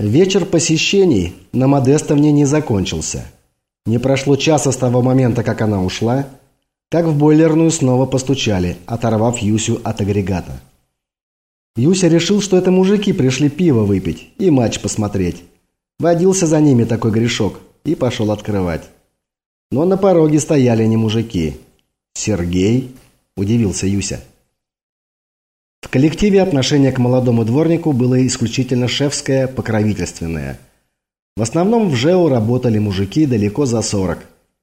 Вечер посещений на Модестовне не закончился. Не прошло часа с того момента, как она ушла, как в бойлерную снова постучали, оторвав Юсю от агрегата. Юся решил, что это мужики пришли пиво выпить и матч посмотреть. Водился за ними такой грешок и пошел открывать. Но на пороге стояли не мужики. «Сергей?» – удивился Юся. Коллективе отношение к молодому дворнику было исключительно шефское, покровительственное. В основном в ЖЭУ работали мужики далеко за 40,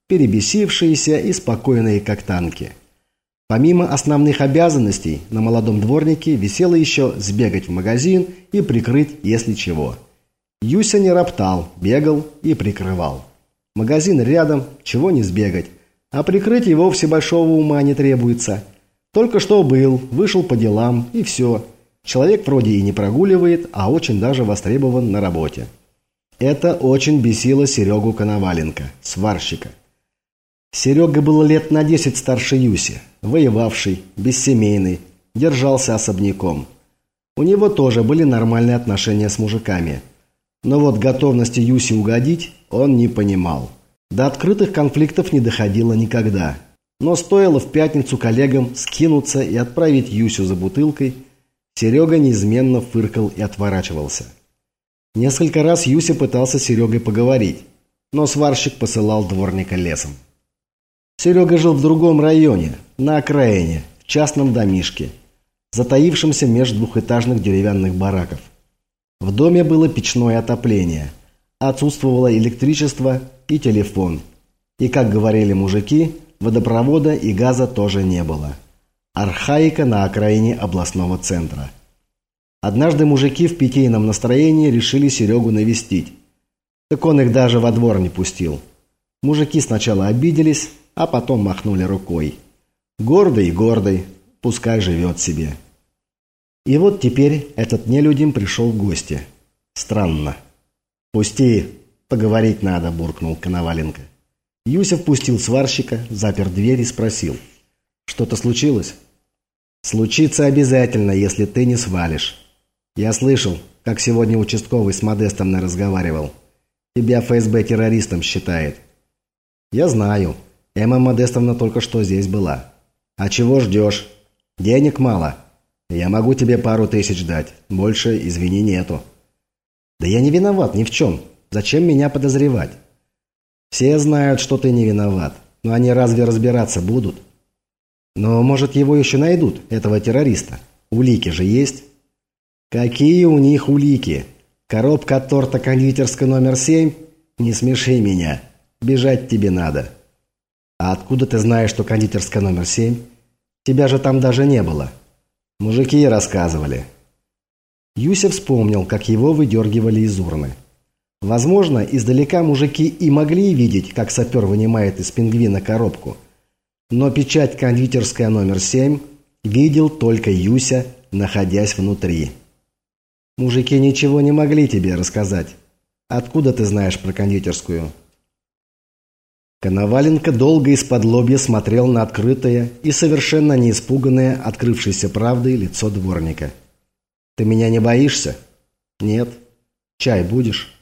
перебесившиеся и спокойные как танки. Помимо основных обязанностей, на молодом дворнике висело еще сбегать в магазин и прикрыть, если чего. Юся не роптал, бегал и прикрывал. Магазин рядом, чего не сбегать. А прикрыть его вовсе большого ума не требуется – только что был, вышел по делам, и все. Человек вроде и не прогуливает, а очень даже востребован на работе. Это очень бесило Серегу Коноваленко, сварщика. Серега был лет на десять старше Юси, воевавший, бессемейный, держался особняком. У него тоже были нормальные отношения с мужиками. Но вот готовности Юси угодить он не понимал. До открытых конфликтов не доходило никогда – но стоило в пятницу коллегам скинуться и отправить Юсю за бутылкой, Серега неизменно фыркал и отворачивался. Несколько раз Юся пытался с Серегой поговорить, но сварщик посылал дворника лесом. Серега жил в другом районе, на окраине, в частном домишке, затаившемся между двухэтажных деревянных бараков. В доме было печное отопление, отсутствовало электричество и телефон. И, как говорили мужики, водопровода и газа тоже не было. Архаика на окраине областного центра. Однажды мужики в питейном настроении решили Серегу навестить. Так он их даже во двор не пустил. Мужики сначала обиделись, а потом махнули рукой. Гордый, гордый, пускай живет себе. И вот теперь этот нелюдим пришел в гости. Странно. «Пусти, поговорить надо», – буркнул Коноваленко. Юся впустил сварщика, запер дверь и спросил. «Что-то случилось?» «Случится обязательно, если ты не свалишь. Я слышал, как сегодня участковый с Модестом разговаривал. Тебя ФСБ террористом считает». «Я знаю. Эмма Модестовна только что здесь была». «А чего ждешь? Денег мало. Я могу тебе пару тысяч дать. Больше, извини, нету». «Да я не виноват ни в чем. Зачем меня подозревать?» Все знают, что ты не виноват. Но они разве разбираться будут? Но, может, его еще найдут, этого террориста? Улики же есть? Какие у них улики? Коробка торта кондитерская номер семь? Не смеши меня. Бежать тебе надо. А откуда ты знаешь, что кондитерская номер семь? Тебя же там даже не было. Мужики рассказывали. Юся вспомнил, как его выдергивали из урны. Возможно, издалека мужики и могли видеть, как сапер вынимает из пингвина коробку. Но печать кондитерская номер 7 видел только Юся, находясь внутри. Мужики ничего не могли тебе рассказать. Откуда ты знаешь про кондитерскую? Коноваленко долго из-под лобья смотрел на открытое и совершенно не испуганное открывшейся правдой лицо дворника. «Ты меня не боишься?» «Нет». «Чай будешь?»